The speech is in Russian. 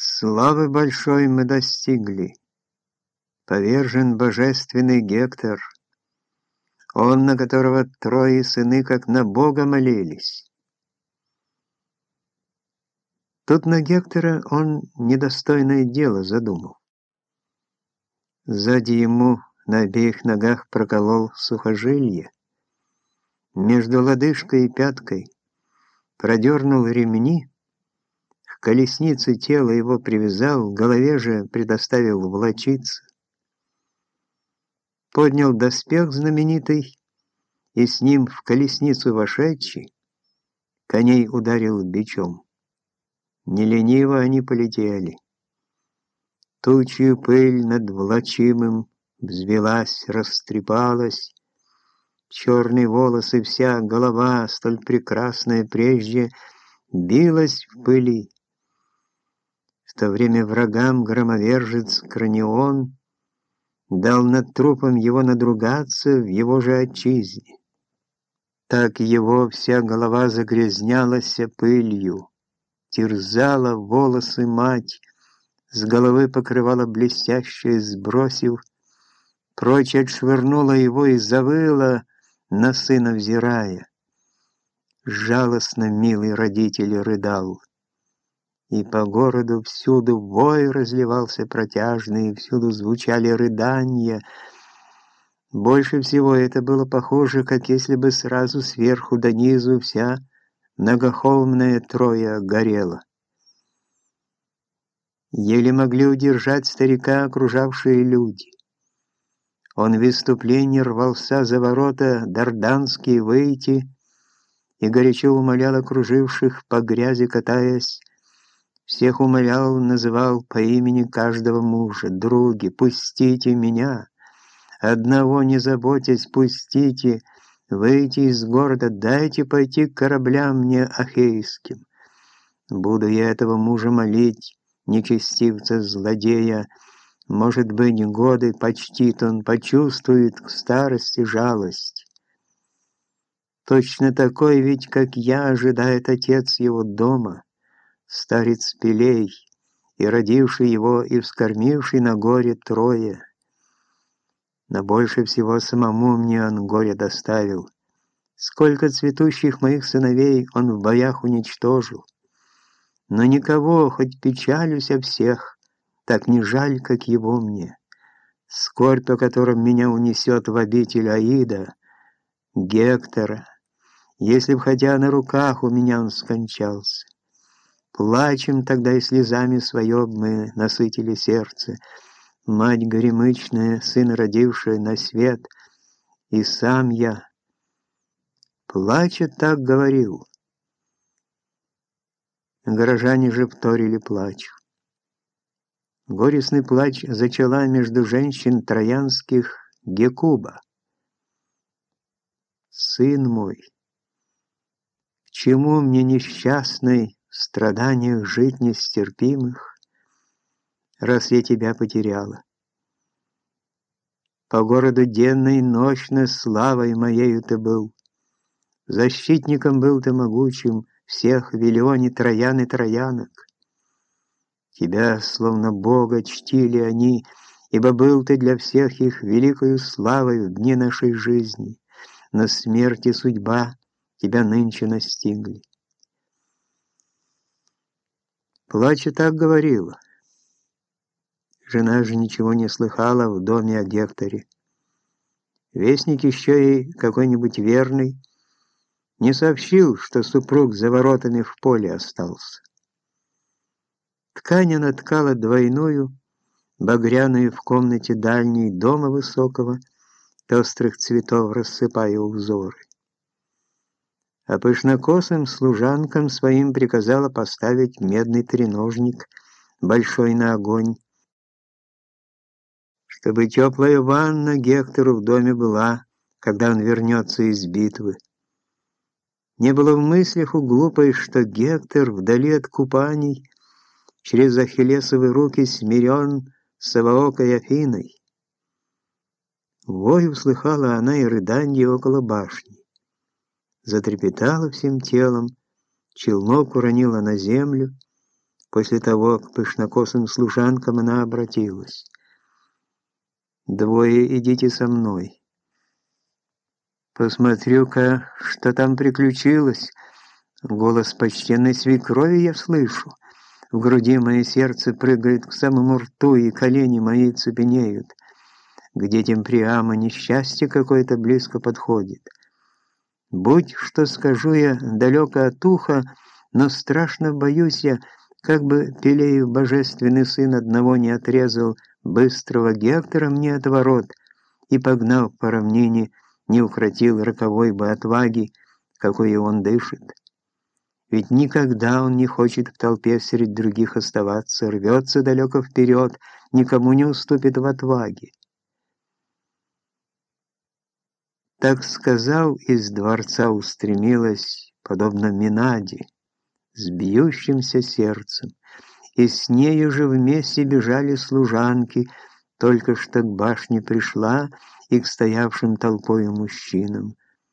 Славы большой мы достигли. Повержен божественный Гектор, он, на которого трое сыны, как на Бога молились. Тут на Гектора он недостойное дело задумал. Сзади ему на обеих ногах проколол сухожилье, между лодыжкой и пяткой продернул ремни, колеснице тело его привязал, голове же предоставил влочиться. Поднял доспех знаменитый, и с ним в колесницу вошедший коней ударил бичом. Не лениво они полетели. Тучью пыль над влачимым взвелась, растрепалась, черные волосы, вся голова, столь прекрасная прежде, билась в пыли то время врагам громовержец Кранион дал над трупом его надругаться в его же отчизне. Так его вся голова загрязнялась пылью, терзала волосы мать, с головы покрывала блестящее, сбросив, прочь отшвырнула его и завыла, на сына взирая. Жалостно милый родитель рыдал и по городу всюду вой разливался протяжный, всюду звучали рыдания. Больше всего это было похоже, как если бы сразу сверху до низу вся многохолмная троя горела. Еле могли удержать старика окружавшие люди. Он в выступлении рвался за ворота Дарданские выйти и горячо умолял окруживших, по грязи катаясь, всех умолял, называл по имени каждого мужа. «Други, пустите меня! Одного не заботясь, пустите! Выйти из города, дайте пойти к кораблям мне ахейским! Буду я этого мужа молить, нечестивца-злодея, может быть, годы почтит он, почувствует к старости жалость. Точно такой ведь, как я, ожидает отец его дома» старец Пелей, и родивший его, и вскормивший на горе трое. Но больше всего самому мне он горе доставил. Сколько цветущих моих сыновей он в боях уничтожил. Но никого, хоть печалюсь о всех, так не жаль, как его мне. Скорбь, о котором меня унесет в обитель Аида, Гектора, если б хотя на руках у меня он скончался. Плачем тогда и слезами свое мы насытили сердце. Мать горемычная, сын родившая на свет, и сам я. Плача так говорил. Горожане же вторили плач. Горестный плач зачала между женщин троянских Гекуба. «Сын мой, к чему мне несчастный страданиях жить нестерпимых, раз я тебя потеряла. По городу денно и ночно славой моею ты был, защитником был ты могучим всех Виллионе Троян и Троянок. Тебя, словно Бога, чтили они, ибо был ты для всех их великою славой в дни нашей жизни, но смерти судьба тебя нынче настигли. Плача так говорила. Жена же ничего не слыхала в доме о Гекторе. Вестник еще и какой-нибудь верный не сообщил, что супруг за воротами в поле остался. Ткань она ткала двойную, багряную в комнате дальней дома высокого, пестрых цветов рассыпая узоры а пышнокосым служанкам своим приказала поставить медный треножник, большой на огонь, чтобы теплая ванна Гектору в доме была, когда он вернется из битвы. Не было в мыслях у глупой, что Гектор вдали от купаний через Ахиллесовы руки смирен Саваокой Афиной. Вой услыхала она и рыданье около башни затрепетала всем телом, челнок уронила на землю, После того к пышнокосым служанкам она обратилась. «Двое идите со мной. Посмотрю-ка, что там приключилось. Голос почтенной свекрови я слышу. В груди мое сердце прыгает к самому рту, и колени мои цепенеют. К детям Приама несчастье какое-то близко подходит. Будь, что скажу я, далеко от уха, но страшно боюсь я, как бы Пелеев божественный сын одного не отрезал быстрого Гектора мне от ворот и, погнав по равнине, не укротил роковой бы отваги, какой он дышит. Ведь никогда он не хочет в толпе среди других оставаться, рвется далеко вперед, никому не уступит в отваге. Так сказал, из дворца устремилась, подобно Минаде, с бьющимся сердцем, и с нею же вместе бежали служанки, только что к башне пришла и к стоявшим толпою мужчинам.